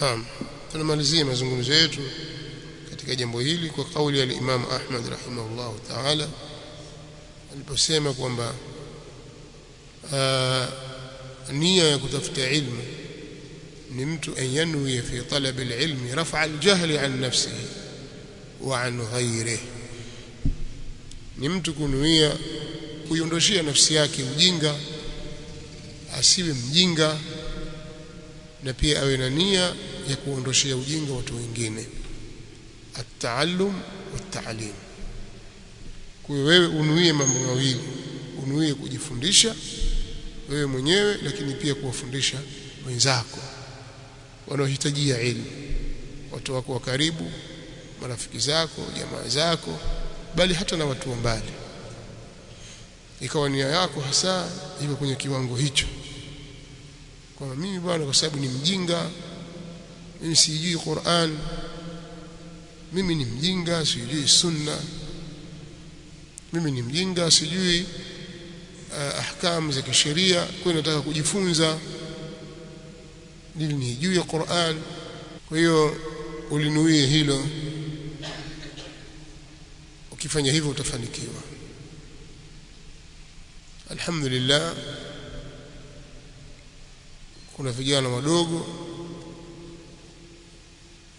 Naam. Tunamalizia mazungumzo yetu katika jambo hili kwa kauli ya Imam Ahmad rahimahullah ta'ala aliposema kwamba nia ya kutafuta ilmu ni mtu ayanwi fi talab alilm raf'a aljahl an nafsihi wa an ghayrihi. Ni mtu kunuia kuiondoshia nafsi yake ujinga asiwe mjinga na pia awe na nia ya kuondoshea ujinga watu wengine. At-taallum wat-ta'lim. Kwa wewe unuie mambo mawili. Unuie kujifundisha wewe mwenyewe lakini pia kuwafundisha wenzako wanaohitajia elimu watu wako wa karibu marafiki zako jamaa zako bali hata na watu wa mbali. Ikawa nia yako hasa iko kwenye kiwango hicho kwamba mimi bwana kwa sababu ni mjinga mimi sijui Qur'an mimi ni mjinga sijui sunna mimi ni mjinga sijui uh, ahkamu za kisheria kwa nataka kujifunza ili nijue Qur'an. Kwa hiyo ulinuie hilo ukifanya hivyo utafanikiwa. Alhamdulillah kuna vijana wadogo.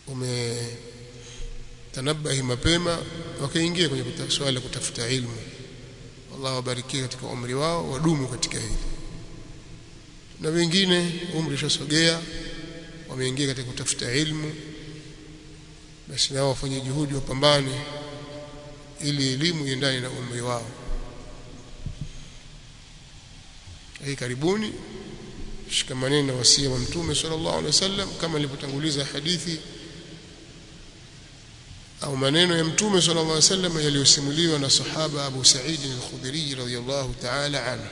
Umetanabahi mapema wakaingia kwenye swala kutafuta ilmu. Allah wabarikie katika umri wao wadumu katika hili. Na wengine umri ushasogea wameingia katika kutafuta ilmu. Basi nao wafanye juhudi wapambane ili elimu iendane na umri wao. Hii karibuni shikamaneni na wasia wa mtume sallallahu alaihi wasallam kama ilivyotanguliza hadithi au maneno ya mtume sallallahu alaihi wasallam yaliyosimuliwa na sahaba Abu Sa'id al-Khudri radhiyallahu ta'ala anhu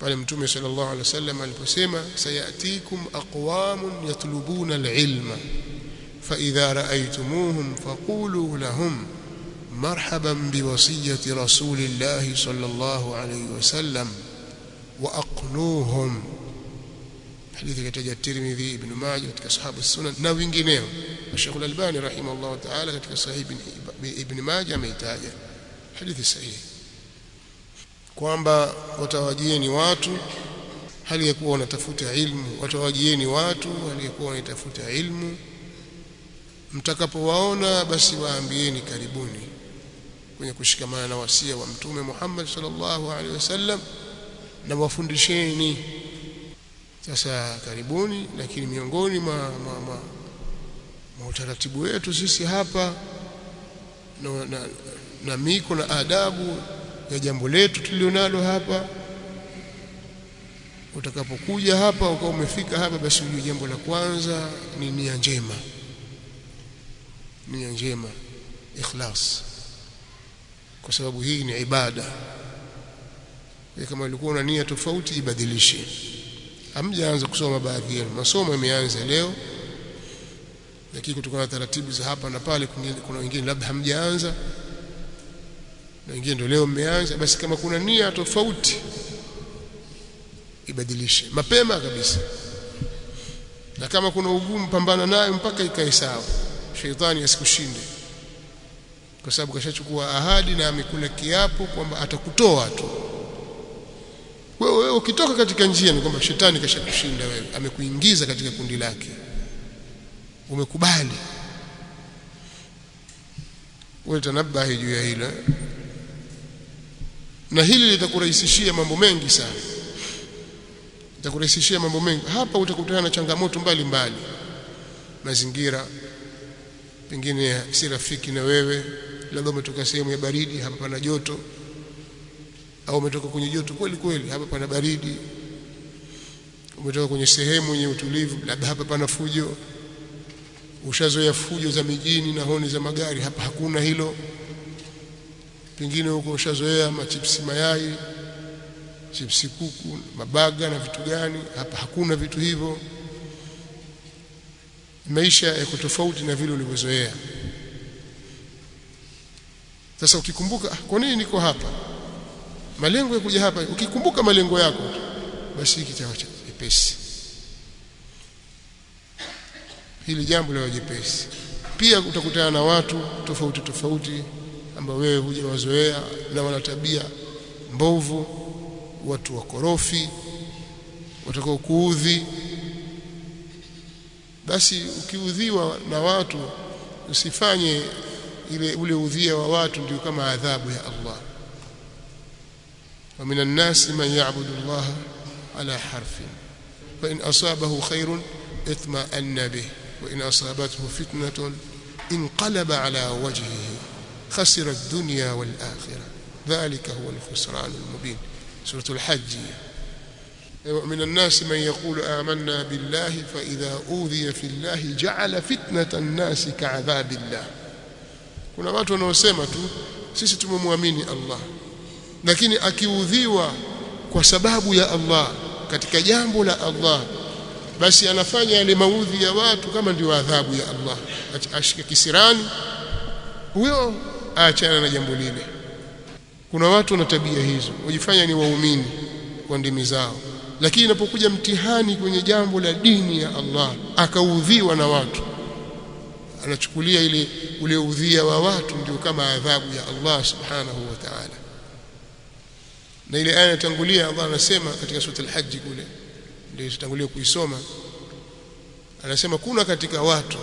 pale mtume sallallahu alaihi wasallam aliposema sayatikum aqwamun yatlubuna al-ilma fa idha ra'aytumuhum faqulu lahum مرحبا بوصية رسول الله صلى الله waaqnuhum hadithi kataja Tirmidhi Ibn Majah katika sahabu sunan na wengineo Sheikh Al-Albani rahimahullah ta'ala katika sahih Ibn Majah ameitaja hadithi sahihi. Kwamba watawajieni watu hali ya kuwa wanatafuta ilmu watawajieni watu hali ya kuwa wanaitafuta ilmu. Mtakapowaona basi waambieni karibuni. Kwenye kushikamana na wasia wa mtume Muhammad sallallahu alaihi wasallam na wafundisheni. Sasa karibuni lakini miongoni mwa, mwa, mwa, mwa utaratibu wetu sisi hapa na, na, na miko na adabu ya jambo letu tulionalo hapa. Utakapokuja hapa ukawa umefika hapa basi ujue jambo la kwanza ni nia njema. Nia njema ikhlas. Kwa sababu hii ni ibada kama ulikuwa una nia tofauti ibadilishe hamjaanza kusoma baadhi yenu. Masomo yameanza leo lakini kutokana na taratibu za hapa na pale kuna wengine labda hamjaanza na wengine ndio leo mmeanza. Basi kama kuna nia tofauti ibadilishe. Mapema kabisa. Na kama kuna ugumu pambana nayo mpaka ikae sawa. Sheitani asikushinde. Kwa sababu kashachukua ahadi na amekula kiapo kwamba atakutoa tu wewe ukitoka katika njia ni kwamba shetani kashakushinda wewe. Amekuingiza katika kundi lake. Umekubali? Wewe tanabahi juu ya hilo. Na hili litakurahisishia mambo mengi sana. Litakurahisishia mambo mengi. Hapa utakutana na changamoto mbalimbali. Mbali. mazingira pengine si rafiki na wewe labda umetoka sehemu ya baridi hapa pana joto au umetoka kwenye joto kweli kweli hapa pana baridi. Umetoka kwenye sehemu yenye utulivu labda hapa pana fujo. Ushazoea fujo za mijini na honi za magari hapa hakuna hilo. Pengine huko ushazoea machipsi mayai chipsi kuku mabaga na vitu gani hapa hakuna vitu hivyo. Maisha yako tofauti na vile ulivyozoea. Sasa ukikumbuka kwa nini niko hapa malengo ya kuja hapa, ukikumbuka malengo yako basi cha chepesi. hili jambo la jepesi pia utakutana na watu tofauti tofauti ambao wewe hujawazoea na wana tabia mbovu watu wakorofi watakao kuudhi basi ukiudhiwa na watu usifanye ile ule udhia wa watu ndio kama adhabu ya Allah ومن الناس من يعبد الله على حرف. فإن أصابه خير اطمأن به وإن أصابته فتنة انقلب على وجهه خسر الدنيا والآخرة. ذلك هو الخسران المبين. سورة الحج. ومن الناس من يقول آمنا بالله فإذا أوذي في الله جعل فتنة الناس كعذاب الله. كنا ما wanaosema سيستم sisi الله lakini akiudhiwa kwa sababu ya Allah katika jambo la Allah basi anafanya yale maudhi ya watu kama ndio adhabu ya Allah. Ashike kisirani huyo aachana na jambo lile. Kuna watu na tabia hizo wajifanya ni waumini kwa ndimi zao. Lakini inapokuja mtihani kwenye jambo la dini ya Allah akaudhiwa na watu anachukulia ile ule udhia wa watu ndio kama adhabu ya Allah subhanahu wa ta'ala na ile aya tangulia Allah anasema katika sura al-Hajj kule ndio tutangulia kuisoma. Anasema kuna katika watu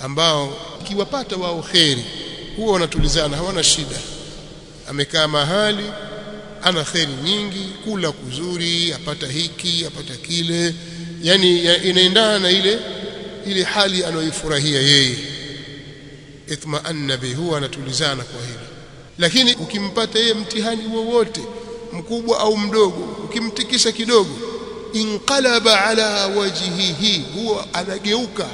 ambao kiwapata wao kheri huwa wanatulizana hawana shida. Amekaa mahali ana kheri nyingi kula kuzuri apata hiki apata kile. Yani ya, inaendana na ile ile hali anayoifurahia yeye. Itma'anna bi huwa anatulizana kwa hilo lakini ukimpata yeye mtihani wowote mkubwa au mdogo ukimtikisa kidogo inqalaba ala wajhihi huwa anageuka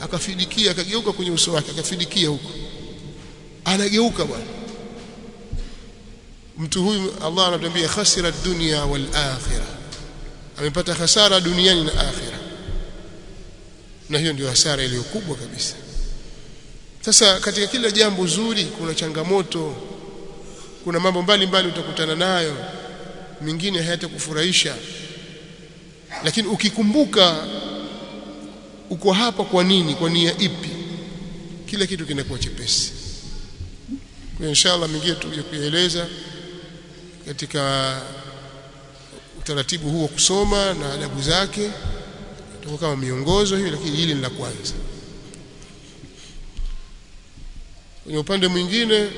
akafidikia akageuka kwenye uso wake akafidikia huko. Anageuka bwana. Mtu huyu Allah anatuambia khasira dunya wal akhirah. Amepata hasara duniani na akhirah. Na hiyo ndio hasara iliyo kubwa kabisa. Sasa katika kila jambo zuri kuna changamoto kuna mambo mbalimbali utakutana nayo mingine hayatakufurahisha. Lakini ukikumbuka uko hapa kwa nini kwa nia ipi kila kitu kinakuwa chepesi. Kwa inshallah mingine tuje kueleza katika utaratibu huu wa kusoma na adabu zake. Tuko kama miongozo hiyo lakini hili ni la kwanza. Kwenye upande mwingine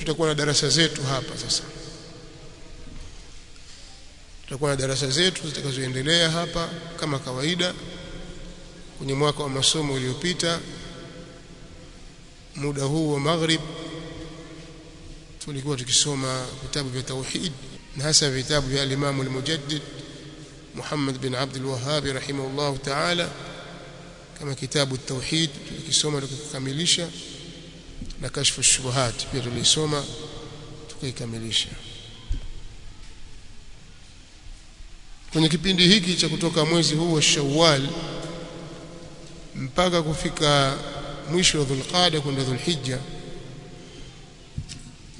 tutakuwa na darasa zetu hapa sasa. Tutakuwa na darasa zetu zitakazoendelea hapa kama kawaida kwenye mwaka wa masomo uliopita muda huu wa maghrib. Tulikuwa tukisoma vitabu vya tauhid na hasa vitabu vya al-Imam al-Mujaddid Muhammad bin abdul Wahhab rahimahullah ta'ala. Kama kitabu at-tauhid tulikisoma tukikamilisha na kashfu shubuhat pia tulisoma tukaikamilisha. Kwenye kipindi hiki cha kutoka mwezi huu wa Shawwal mpaka kufika mwisho wa Dhulqa'da kwenda Dhulhijja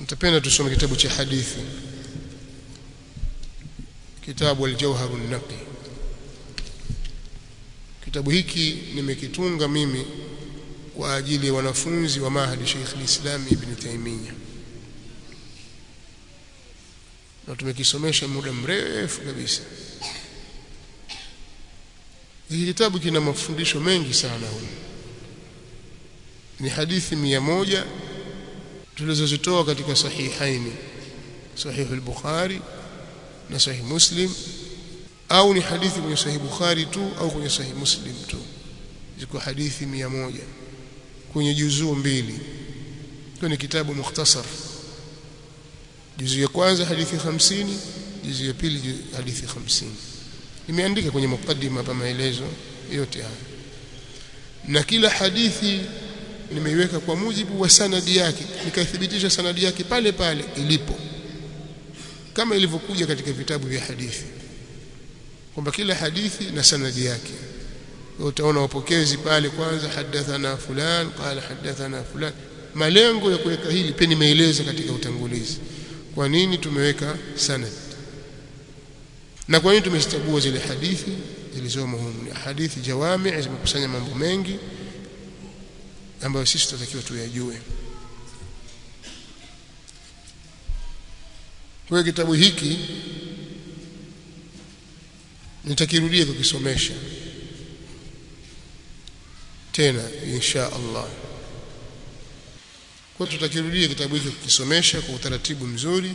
nitapenda tusome kitabu cha hadithi. Kitabu al-Jawhar an-Naqi. Kitabu hiki nimekitunga mimi kwa ajili ya wanafunzi wa mahadi Sheikh al-Islam Ibn Taymiyyah na tumekisomesha muda mrefu kabisa. Hiki kitabu kina mafundisho mengi sana huyu ni hadithi mia moja tulizozitoa katika sahihaini sahihu al-Bukhari na sahih Muslim au ni hadithi kwenye sahih Bukhari tu au kwenye sahih Muslim tu. Ziko hadithi mia moja kwenye juzuu mbili. Ni kitabu mukhtasar. Juzuu ya kwanza hadithi 50 juzuu ya pili hadithi 50 nimeandika kwenye mukaddima pa maelezo yote haya. Na kila hadithi nimeiweka kwa mujibu wa sanadi yake nikaithibitisha sanadi yake pale pale ilipo. Kama ilivyokuja katika vitabu vya hadithi kwamba kila hadithi na sanadi yake utaona wapokezi pale kwanza hadathana fulan qala hadathana fulan. Malengo ya kuweka hili pia nimeeleza katika utangulizi. Kwa nini tumeweka sanad? Na kwa nini tumechagua zile hadithi zilizomo humu? Ni hadithi jawami zimekusanya mambo mengi ambayo sisi tunatakiwa tuyajue. Kwa kitabu hiki nitakirudia kukisomesha tena insha Allah. Kwa tutakirudia kitabu hicho kukisomesha kwa utaratibu mzuri.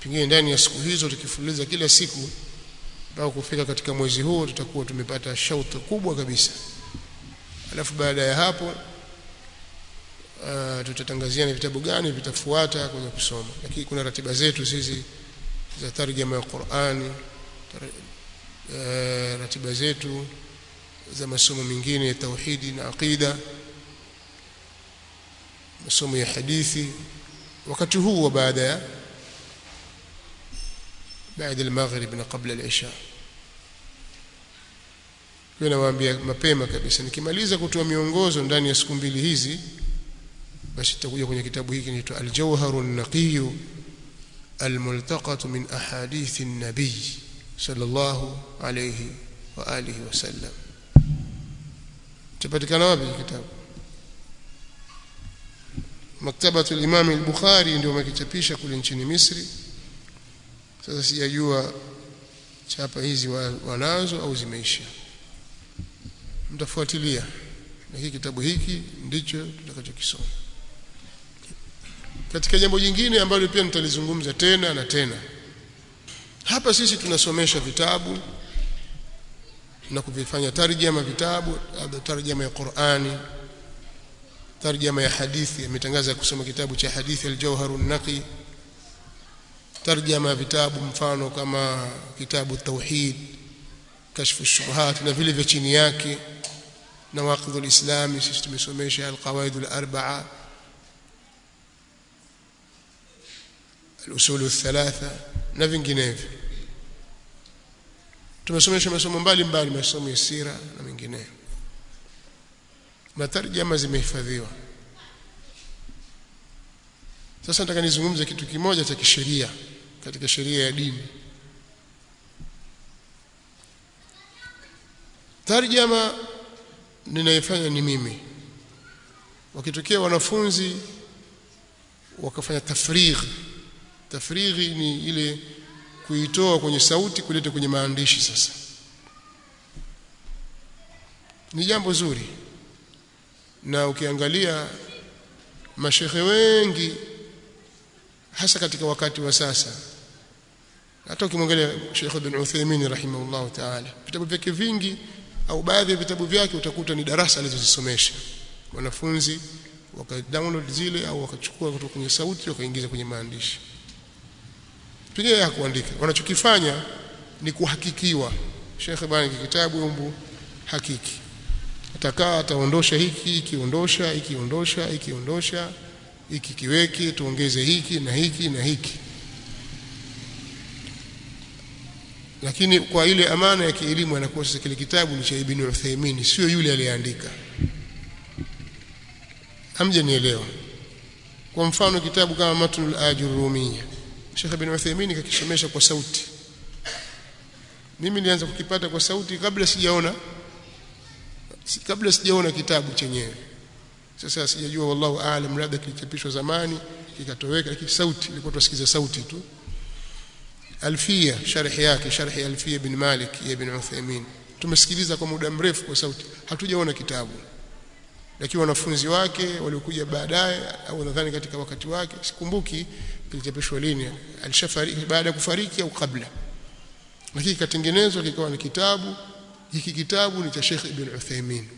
Pengine ndani ya siku hizo tukifululiza kila siku mpaka kufika katika mwezi huo tutakuwa tumepata shauti kubwa kabisa. Alafu baada ya hapo uh, tutatangazia ni vitabu gani vitafuata kwenye kusoma. Lakini kuna ratiba zetu sisi za tarjama ya Qur'ani uh, ratiba zetu za masomo mengine ya tauhidi na aqida masomo ya hadithi. Wakati huu baada ya baada al-maghrib na kabla al-isha. Kwa nawaambia mapema kabisa nikimaliza kutoa miongozo ndani ya siku mbili hizi basi tutakuja kwenye kitabu hiki kinaitwa al-jawharu an-naqiy al-multaqat min ahadith an-nabiy sallallahu alayhi wa alihi wasallam tapatikana wapi kitabu? Maktabatu al-imam al-bukhari ndio wamekichapisha kule nchini Misri. Sasa sijajua chapa hizi wanazo au zimeisha. Mtafuatilia. Na hiki kitabu hiki ndicho tutakachokisoma. Katika jambo jingine ambalo pia nitalizungumza tena na tena. Hapa sisi tunasomesha vitabu na kuvifanya tarjama vitabu tarjama ya Qur'ani tarjama ya hadithi ametangaza kusoma kitabu cha hadithi al-Jawharun Naqi tarjama vitabu mfano kama kitabu tauhid kashfu shubuhat na vile vya chini yake na waqidhu alislami sisi tumesomesha alqawaid alarba'a alusul althalatha na vinginevyo tumesomesha masomo mbalimbali masomo ya sira na mengineyo. Matarjama zimehifadhiwa? Sasa nataka nizungumze kitu kimoja cha kisheria katika sheria ya dini. Tarjama ninaifanya ni mimi. Wakitokea wanafunzi wakafanya tafrighi. Tafrighi ni ile kuitoa kwenye sauti kuleta kwenye maandishi sasa. Ni jambo zuri. Na ukiangalia mashehe wengi hasa katika wakati wa sasa hata ukimwangalia Sheikh Ibn Uthaymeen rahimahullah ta'ala vitabu vyake vingi au baadhi ya vitabu vyake utakuta ni darasa alizozisomesha. Wanafunzi wakadownload zile au wakachukua kutoka kwenye sauti wakaingiza kwenye maandishi pengine ya kuandika. Wanachokifanya ni kuhakikiwa. Sheikh bwana kitabu umbu hakiki. Atakaa ataondosha hiki ikiondosha ikiondosha ikiondosha hiki kiweke tuongeze hiki na hiki na hiki. Lakini kwa ile amana ya kielimu anakuwa sasa kile kitabu ni cha Ibn Uthaymeen sio yule aliyeandika. Amje nielewa kwa mfano kitabu kama Matnul Ajurumiyya Sheikh Ibn Uthaymeen kakisomesha kwa sauti. Mimi nilianza kukipata kwa sauti kabla sijaona kabla sijaona kitabu chenyewe. Sasa sijajua wallahu aalam labda kilichapishwa zamani kikatoweka lakini sauti ilikuwa tusikiza sauti tu. Alfia sharh yake sharhi alfia bin malik ya ibn uthaymeen tumesikiliza kwa muda mrefu kwa sauti. Hatujaona kitabu. Lakini wanafunzi wake waliokuja baadaye au nadhani katika wakati wake sikumbuki kilichapishwa lini? Alishafariki baada ya kufariki au kabla? Lakini kikatengenezwa kikawa ni kitabu. Hiki kitabu ni cha Sheikh Ibn Uthaymeen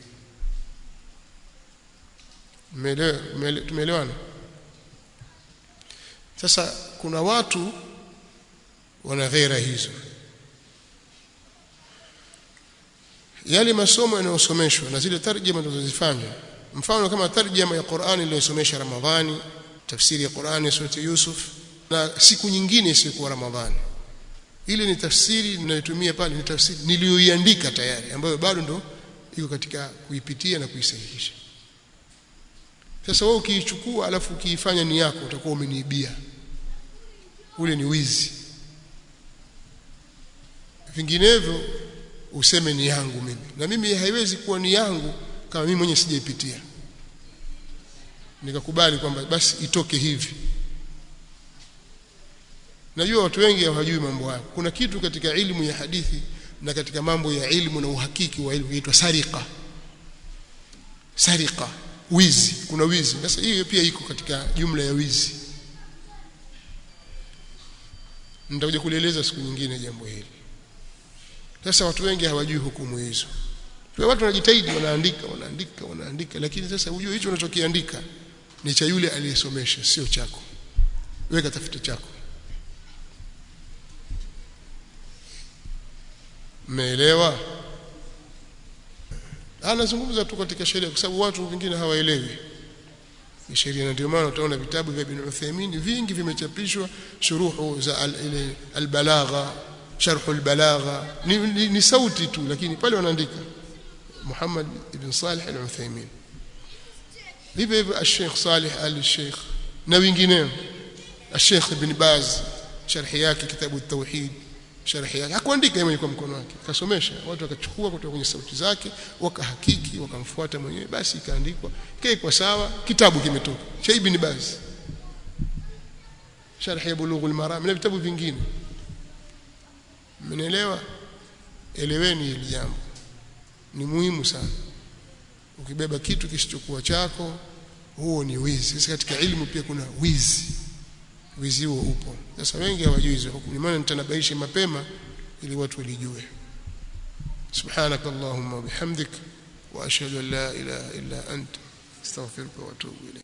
tumeelewana? Sasa kuna watu wana ghera hizo. Yale masomo yanayosomeshwa na zile tarjama tunazozifanya mfano kama tarjama ya Qur'ani iliyosomesha Ramadhani tafsiri ya Qur'ani sura Yusuf na siku nyingine isiyokuwa Ramadhani. Ile ni tafsiri ninayotumia pale ni tafsiri niliyoiandika tayari ambayo bado ndo iko katika kuipitia na kuisahihisha. Sasa wewe ukiichukua alafu ukiifanya ni yako utakuwa umeniibia. Ule ni wizi. Vinginevyo useme ni yangu mimi. Na mimi haiwezi kuwa ni yangu kama mimi mwenyewe sijaipitia nikakubali kwamba basi itoke hivi. Najua watu wengi hawajui mambo hayo. Kuna kitu katika ilmu ya hadithi na katika mambo ya ilmu na uhakiki wa ilmu inaitwa sariqa. Sariqa. Wizi. Kuna wizi. Sasa hiyo pia iko katika jumla ya wizi. Nitakuja kulieleza siku nyingine jambo hili. Sasa watu wengi hawajui hukumu hizo. Kwa watu wanajitahidi wanaandika wanaandika wanaandika. Lakini sasa ujue hicho unachokiandika ni cha yule aliyesomesha sio chako. Weka tafuta chako. Mmeelewa? Anazungumza tu katika sheria kwa sababu watu wengine hawaelewi. Sheria na ndio maana utaona vitabu vya Ibn Uthaymeen vingi vimechapishwa shuruhu za ile albalagha sharh albalagha ni, ni, ni sauti tu lakini pale wanaandika. Muhammad ibn Salih al-Uthaymeen hivyo hivyo al-Sheikh Saleh al-Sheikh na wengineo al-Sheikh Ibn Baz sharhi yake kitabu at-Tauhid sharhi yake. Hakuandika yeye kwa mkono wake kasomesha. Watu wakachukua kutoka kwenye sauti zake wakahakiki wakamfuata mwenyewe. Basi ikaandikwa. Kwa sawa kitabu kimetoka. Cha Ibn Baz. Sharhi ya Bulughul Maram na vitabu vingine. Mnaelewa eleweni hili jambo. Ni muhimu sana ukibeba kitu kisichokuwa chako huo ni wizi. Sasa katika ilmu pia kuna wizi. Wizi huo upo. Sasa wengi hawajui hizo hukumu. Maana nitanabaisha mapema ili watu walijue. Bihamdik wa ashhadu an la ilaha illa anta astaghfiruka wa atubu ilayk